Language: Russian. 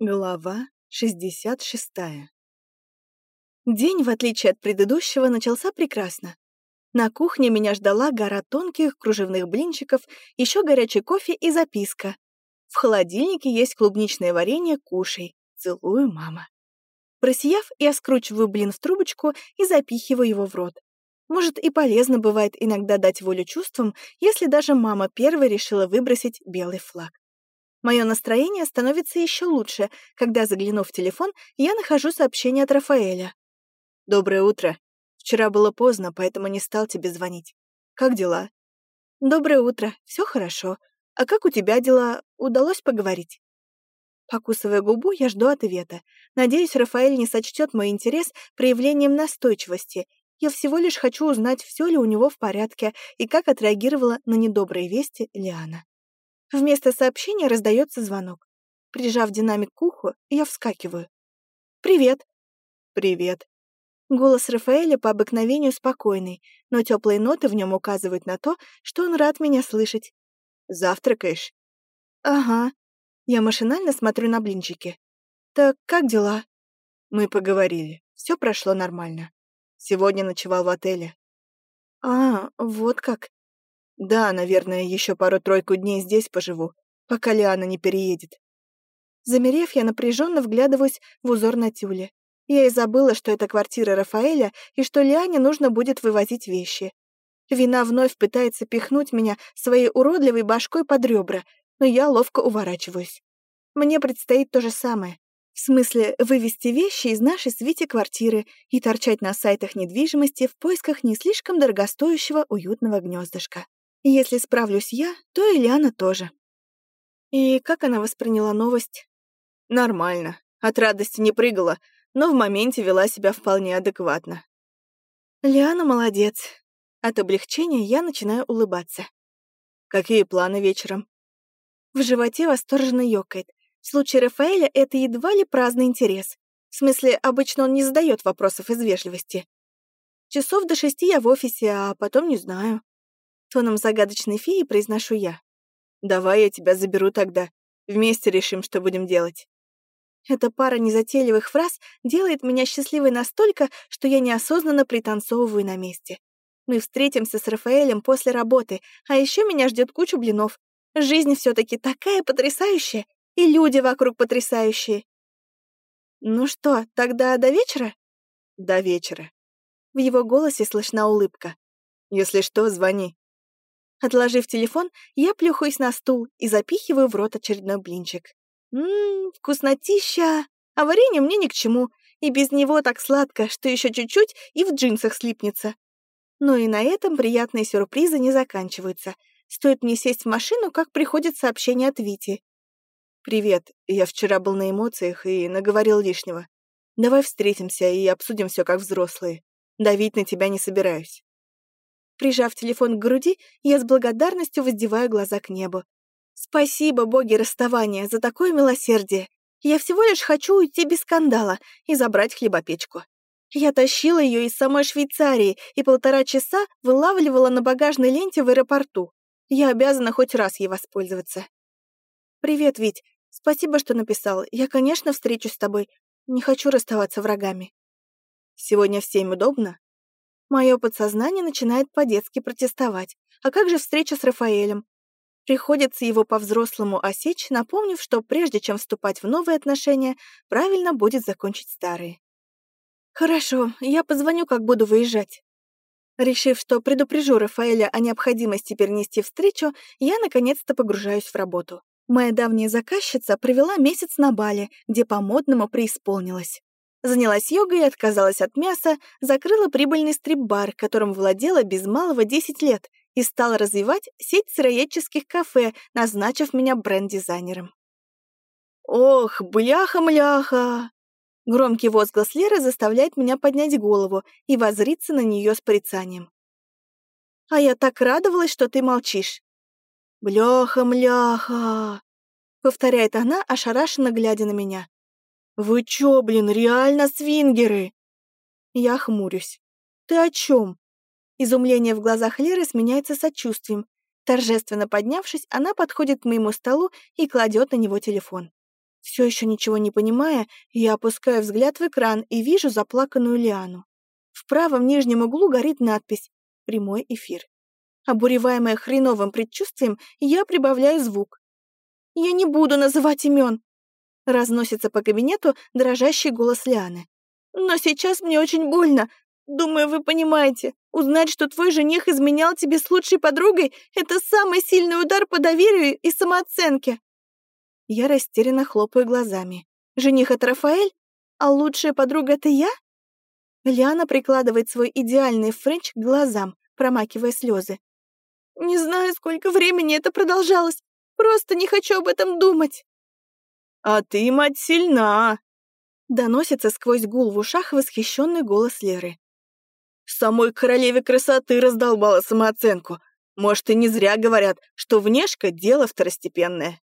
Глава 66 День, в отличие от предыдущего, начался прекрасно. На кухне меня ждала гора тонких кружевных блинчиков, еще горячий кофе и записка. В холодильнике есть клубничное варенье, кушай. Целую, мама. Просияв, я скручиваю блин в трубочку и запихиваю его в рот. Может, и полезно бывает иногда дать волю чувствам, если даже мама первой решила выбросить белый флаг. Мое настроение становится еще лучше, когда, заглянув в телефон, я нахожу сообщение от Рафаэля. «Доброе утро. Вчера было поздно, поэтому не стал тебе звонить. Как дела?» «Доброе утро. Все хорошо. А как у тебя дела? Удалось поговорить?» Покусывая губу, я жду ответа. Надеюсь, Рафаэль не сочтет мой интерес проявлением настойчивости. Я всего лишь хочу узнать, все ли у него в порядке и как отреагировала на недобрые вести Лиана. Вместо сообщения раздается звонок. Прижав динамик к уху, я вскакиваю. «Привет!» «Привет!» Голос Рафаэля по обыкновению спокойный, но теплые ноты в нем указывают на то, что он рад меня слышать. «Завтракаешь?» «Ага». Я машинально смотрю на блинчики. «Так как дела?» Мы поговорили. Все прошло нормально. Сегодня ночевал в отеле. «А, вот как. Да, наверное, еще пару-тройку дней здесь поживу, пока Лиана не переедет. Замерев, я напряженно вглядываюсь в узор на тюле. Я и забыла, что это квартира Рафаэля и что Лиане нужно будет вывозить вещи. Вина вновь пытается пихнуть меня своей уродливой башкой под ребра, но я ловко уворачиваюсь. Мне предстоит то же самое. В смысле, вывести вещи из нашей свите квартиры и торчать на сайтах недвижимости в поисках не слишком дорогостоящего уютного гнездышка. Если справлюсь я, то и Лиана тоже. И как она восприняла новость? Нормально. От радости не прыгала, но в моменте вела себя вполне адекватно. Лиана молодец. От облегчения я начинаю улыбаться. Какие планы вечером? В животе восторженно ёкает. В случае Рафаэля это едва ли праздный интерес. В смысле, обычно он не задает вопросов из вежливости. Часов до шести я в офисе, а потом не знаю. Тоном загадочной феи произношу я. «Давай я тебя заберу тогда. Вместе решим, что будем делать». Эта пара незатейливых фраз делает меня счастливой настолько, что я неосознанно пританцовываю на месте. Мы встретимся с Рафаэлем после работы, а еще меня ждет куча блинов. Жизнь все таки такая потрясающая, и люди вокруг потрясающие. Ну что, тогда до вечера? До вечера. В его голосе слышна улыбка. Если что, звони. Отложив телефон, я плюхаюсь на стул и запихиваю в рот очередной блинчик. Ммм, вкуснотища! А варенье мне ни к чему, и без него так сладко, что еще чуть-чуть и в джинсах слипнется. Но и на этом приятные сюрпризы не заканчиваются. Стоит мне сесть в машину, как приходит сообщение от Вити. «Привет, я вчера был на эмоциях и наговорил лишнего. Давай встретимся и обсудим все как взрослые. Давить на тебя не собираюсь». Прижав телефон к груди, я с благодарностью воздеваю глаза к небу. «Спасибо, боги расставания, за такое милосердие. Я всего лишь хочу уйти без скандала и забрать хлебопечку. Я тащила ее из самой Швейцарии и полтора часа вылавливала на багажной ленте в аэропорту. Я обязана хоть раз ей воспользоваться. «Привет, Вить. Спасибо, что написал. Я, конечно, встречусь с тобой. Не хочу расставаться врагами». «Сегодня всем удобно?» Мое подсознание начинает по-детски протестовать. А как же встреча с Рафаэлем? Приходится его по-взрослому осечь, напомнив, что прежде чем вступать в новые отношения, правильно будет закончить старые. «Хорошо, я позвоню, как буду выезжать». Решив, что предупрежу Рафаэля о необходимости перенести встречу, я наконец-то погружаюсь в работу. Моя давняя заказчица провела месяц на Бали, где по-модному преисполнилась. Занялась йогой и отказалась от мяса, закрыла прибыльный стрип-бар, которым владела без малого 10 лет, и стала развивать сеть сыроедческих кафе, назначив меня бренд-дизайнером. «Ох, бляха-мляха!» Громкий возглас Леры заставляет меня поднять голову и возриться на нее с порицанием. «А я так радовалась, что ты молчишь!» «Бляха-мляха!» — повторяет она, ошарашенно глядя на меня. «Вы чё, блин, реально свингеры?» Я хмурюсь. «Ты о чём?» Изумление в глазах Леры сменяется сочувствием. Торжественно поднявшись, она подходит к моему столу и кладет на него телефон. Все еще ничего не понимая, я опускаю взгляд в экран и вижу заплаканную Лиану. В правом нижнем углу горит надпись «Прямой эфир». Обуреваемая хреновым предчувствием, я прибавляю звук. «Я не буду называть имен!» Разносится по кабинету дрожащий голос Лианы. «Но сейчас мне очень больно. Думаю, вы понимаете. Узнать, что твой жених изменял тебе с лучшей подругой, это самый сильный удар по доверию и самооценке». Я растерянно хлопаю глазами. «Жених — это Рафаэль? А лучшая подруга — это я?» Лиана прикладывает свой идеальный френч к глазам, промакивая слезы. «Не знаю, сколько времени это продолжалось. Просто не хочу об этом думать». «А ты, мать, сильна!» Доносится сквозь гул в ушах восхищенный голос Леры. «Самой королеве красоты раздолбала самооценку. Может, и не зря говорят, что внешка — дело второстепенное».